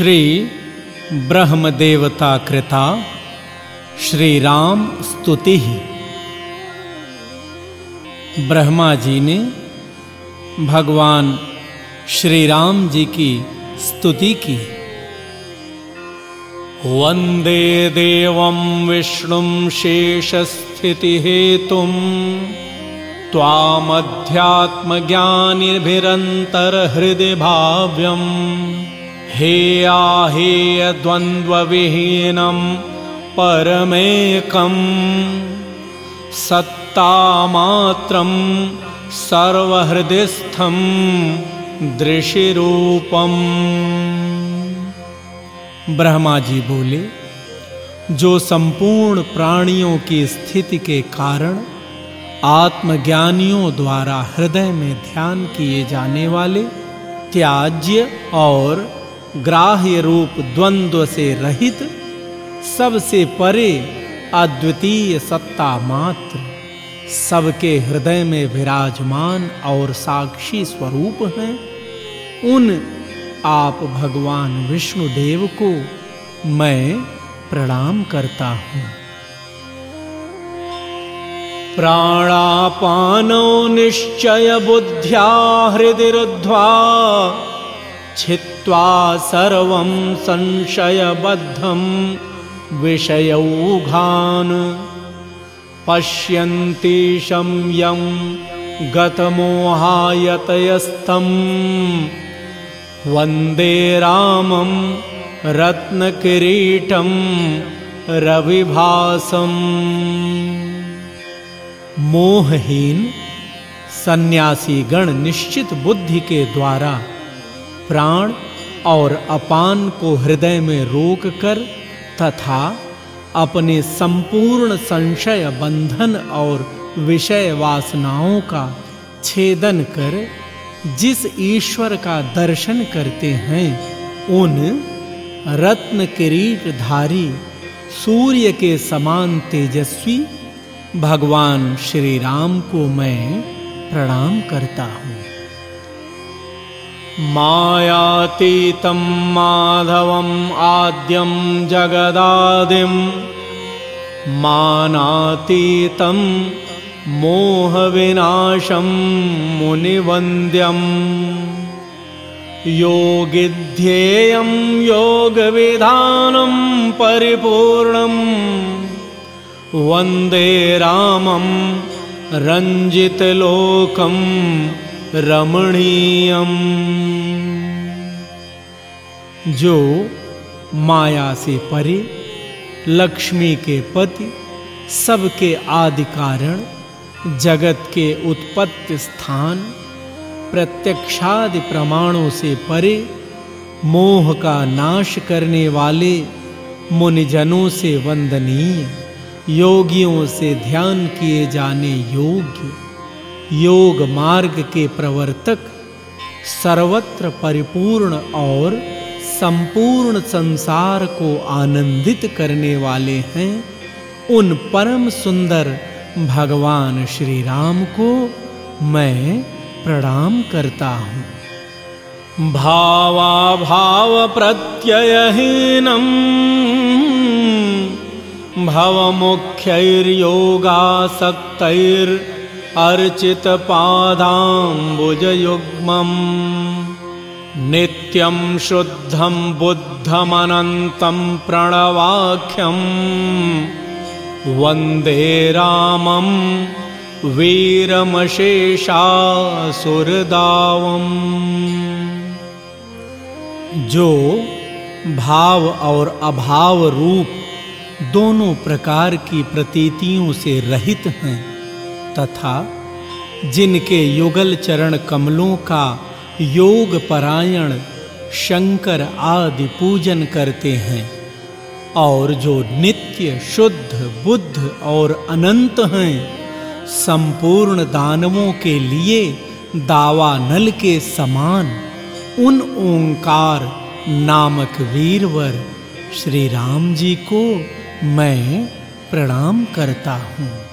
श्री ब्रह्म देवता कृता श्री राम स्तुति ब्रह्मा जी ने भगवान श्री राम जी की स्तुति की। वंदे देवं विष्णुं त्वामध्यात्मज्ञानिभिरन्तर्हृदि भाव्यम् हेयाहेयद्वन्द्वविहीनं परमेकं सत्तामात्रं सर्वहृदिस्थं दृशिरूपम्। ब्रह्मा जी बोले, जो संपूर्ण प्राणियों की स्थिति के कारण आत्मज्ञानियों द्वारा हृदय में ध्यान किए जाने वाले त्याज्य और ग्राह्य रूप द्वंद्व से रहित, सबसे परे अद्वितीय सत्ता मात्र। सबके हृदय में विराजमान और साक्षी स्वरूप हैं। उन आप भगवान विष्णु देव को मैं प्रणाम करता हूँ। प्राणापानो निश्चय बुद्ध्या हृदय छित्त्वा सर्वं संशयबद्धं विषयौघान्। पश्यन्ति शम्यं गतमोहायतयस्तम् वन्दे रामं रत्नकिरीटं रविभासम्। मोहहीन सन्यासी गण निश्चित बुद्धि के द्वारा प्राण और अपान को हृदय में रोक कर तथा अपने संपूर्ण संशय, बंधन और विषय वासनाओं का छेदन कर जिस ईश्वर का दर्शन करते हैं, उन रत्न किरीट धारी सूर्य के समान तेजस्वी, भगवान श्री राम को मैं प्रणाम करता हूँ। मायातीतं माधवम् आद्यं जगदादिं मानातीतं मोहविनाशं मुनिवन्द्यम् योगिध्येयं योगविधानं परिपूर्णं वन्दे रामं रञ्जितलोकं रमणीयम जो माया से परे, लक्ष्मी के पति, सबके आदि कारण, जगत के उत्पत्ति स्थान, प्रत्यक्षादि प्रमाणों से परे, मोह का नाश करने वाले मुनिजनों से वंदनीय, योगियों से ध्यान किए जाने योग्य, योग मार्ग के प्रवर्तक, सर्वत्र परिपूर्ण और संपूर्ण संसार को आनंदित करने वाले हैं उन परम सुंदर भगवान श्री राम को मैं प्रणाम करता हूँ। भावा भाव प्रत्ययहीनम भव मुख्यैर्योगासक्तैर् अर्चित पादाम्बुज युग्मम् नित्यं शुद्धं बुद्धमनन्तं प्रणवाख्यम् वंदे रामं वीरमशेषासुरदावम् जो भाव और अभाव रूप दोनों प्रकार की प्रतीतियों से रहित हैं, तथा जिनके युगल चरण कमलों का योग परायण, शंकर आदि पूजन करते हैं। और जो नित्य शुद्ध, बुद्ध और अनंत हैं, संपूर्ण दानवों के लिए दावा नल के समान, उन ओंकार नामक वीरवर श्री राम जी को मैं प्रणाम करता हूँ।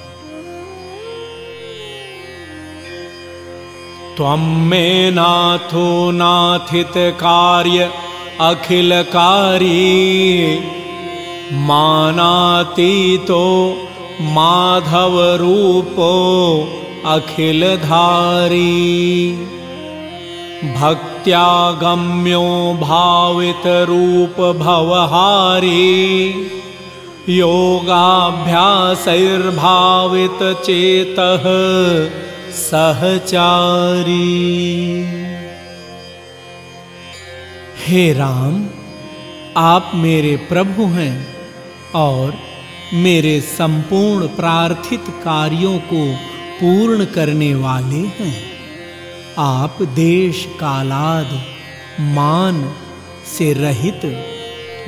त्वं मे नाथो नाथितकार्य अखिलकारी मानातीतो माधवरूपो अखिलधारी। भक्त्यागम्यो भावितरूपभवहारी। योगाभ्यासैर्भावितचेतः सहचारी। हे राम, आप मेरे प्रभु हैं और मेरे संपूर्ण प्रार्थित कार्यों को पूर्ण करने वाले हैं। आप देश कालाद, मान से रहित,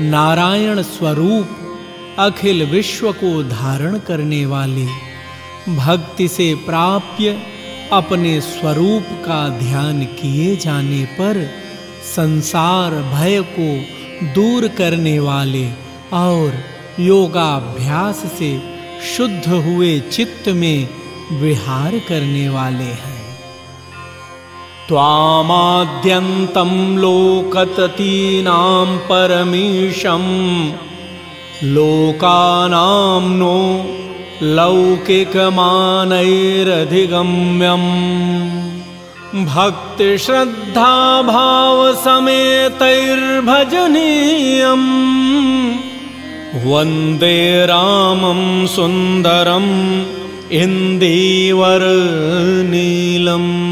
नारायण स्वरूप, अखिल विश्व को धारण करने वाले, भक्ति से प्राप्य अपने स्वरूप का ध्यान किए जाने पर संसार भय को दूर करने वाले और योगाभ्यास से शुद्ध हुए चित्त में विहार करने वाले हैं। त्वामाद्यन्तं लोकततीनां परमीशं लोकानां नो लौकिकमानैरधिगम्यम्। भक्तिश्रद्धाभावसमेतैर्भजनीयम्। वन्दे रामं सुन्दरम् इन्दीवर्नीलम्।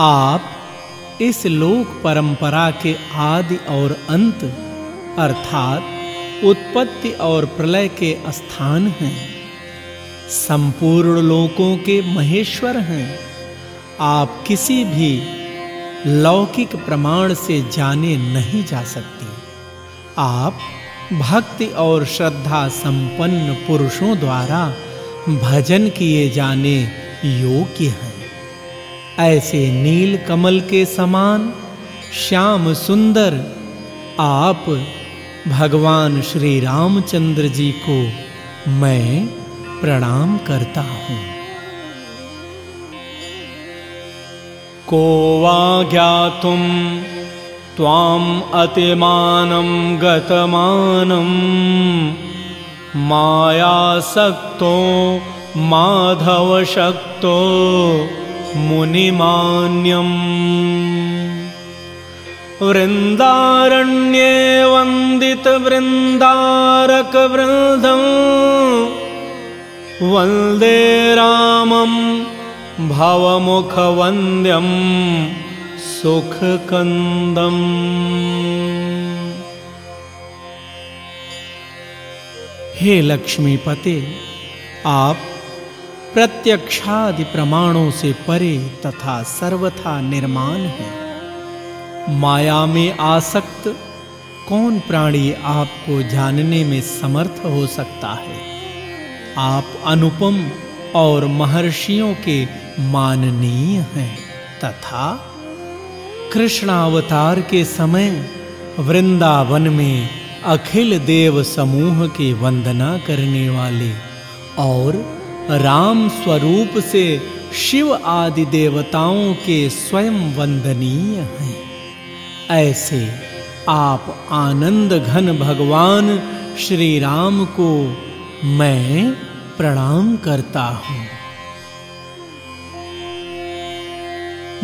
आप इस लोक परंपरा के आदि और अंत, अर्थात उत्पत्ति और प्रलय के स्थान हैं। संपूर्ण लोकों के महेश्वर हैं। आप किसी भी लौकिक प्रमाण से जाने नहीं जा सकते। आप भक्ति और श्रद्धा संपन्न पुरुषों द्वारा भजन किए जाने योग्य हैं। ऐसे नील कमल के समान श्याम सुंदर आप भगवान श्री रामचंद्र जी को मैं प्रणाम करता हूँ। को वा ज्ञातुम त्वाम अतिमानं गतमानं मायासक्तो, माधवशक्तो मुनिमान्यम्। वृन्दारण्ये वन्दितवृन्दारकवृन्दम्। वन्दे रामं भवमुखवन्द्यं सुखकन्दम्। हे लक्ष्मीपते आप प्रत्यक्षादि प्रमाणों से परे तथा सर्वथा निर्माण है। माया में आसक्त कौन प्राणी आपको जानने में समर्थ हो सकता है? आप अनुपम और महर्षियों के माननीय हैं तथा कृष्णावतार के समय वृंदावन में अखिल देव समूह की वंदना करने वाले और राम स्वरूप से शिव आदि देवताओं के स्वयं वंदनीय हैं। ऐसे आप आनंद घन भगवान श्री राम को मैं प्रणाम करता हूँ।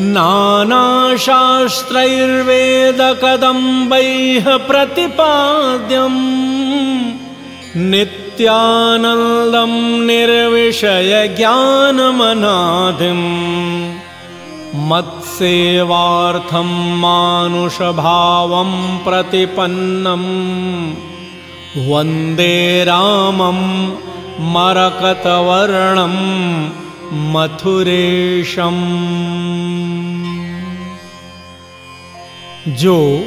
नाना शास्त्रैर्वेद कदम्बैः प्रतिपाद्यम्। नित्यानन्दं निर्विषयज्ञानमनादिम् मत्सेवार्थं मानुषभावं प्रतिपन्नं। वन्दे रामं मरकतवर्णं मथुरेशम्। जो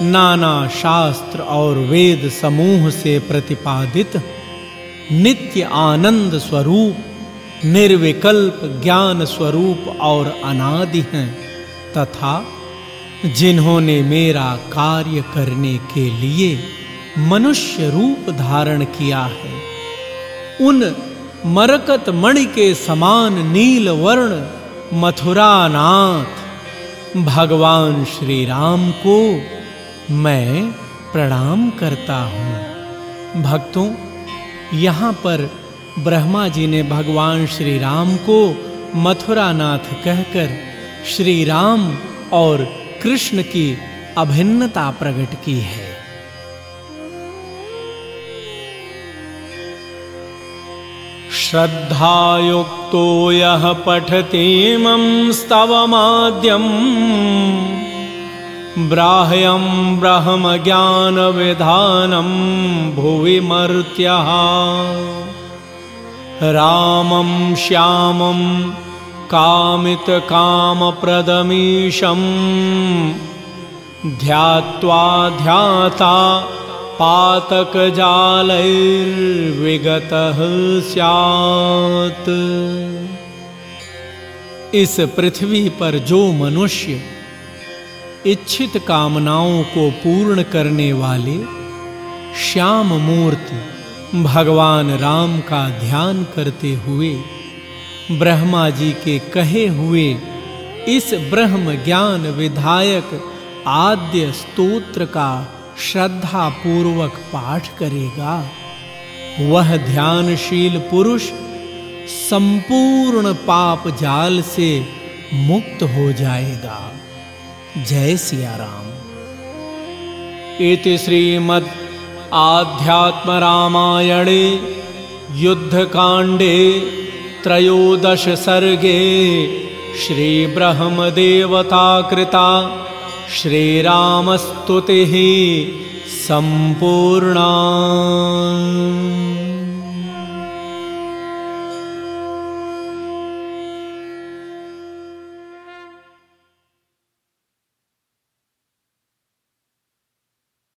नाना शास्त्र और वेद समूह से प्रतिपादित, नित्य आनंद स्वरूप, निर्विकल्प ज्ञान स्वरूप और अनादि हैं, तथा जिन्होंने मेरा कार्य करने के लिए मनुष्य रूप धारण किया है। उन मरकत मणि के समान नील वर्ण मथुरा नाथ भगवान श्री राम को मैं प्रणाम करता हूँ। भक्तों, यहाँ पर ब्रह्मा जी ने भगवान श्री राम को मथुरा नाथ कहकर श्री राम और कृष्ण की अभिन्नता प्रकट की है। श्रद्धायुक्तो यः पठतीमं स्तवमाद्यम्। ब्राह्यं ब्रह्मज्ञानविधानं भुवि मर्त्यः। रामं श्यामं कामितकामप्रदमीशं ध्यात्वा ध्याता पातक विगत स्यात्। इस पृथ्वी पर जो मनुष्य इच्छित कामनाओं को पूर्ण करने वाले श्याम मूर्ति भगवान राम का ध्यान करते हुए ब्रह्मा जी के कहे हुए इस ब्रह्म ज्ञान विधायक आद्य स्तोत्र का श्रद्धा पूर्वक पाठ करेगा। वह ध्यानशील पुरुष संपूर्ण पाप जाल से मुक्त हो जाएगा। जय सियाराम। इति श्रीमद् आध्यात्मरामायणे युद्धकाण्डे त्रयोदशसर्गे श्रीब्रह्मदेवता कृता श्रीरामस्तुतिः सम्पूर्णा।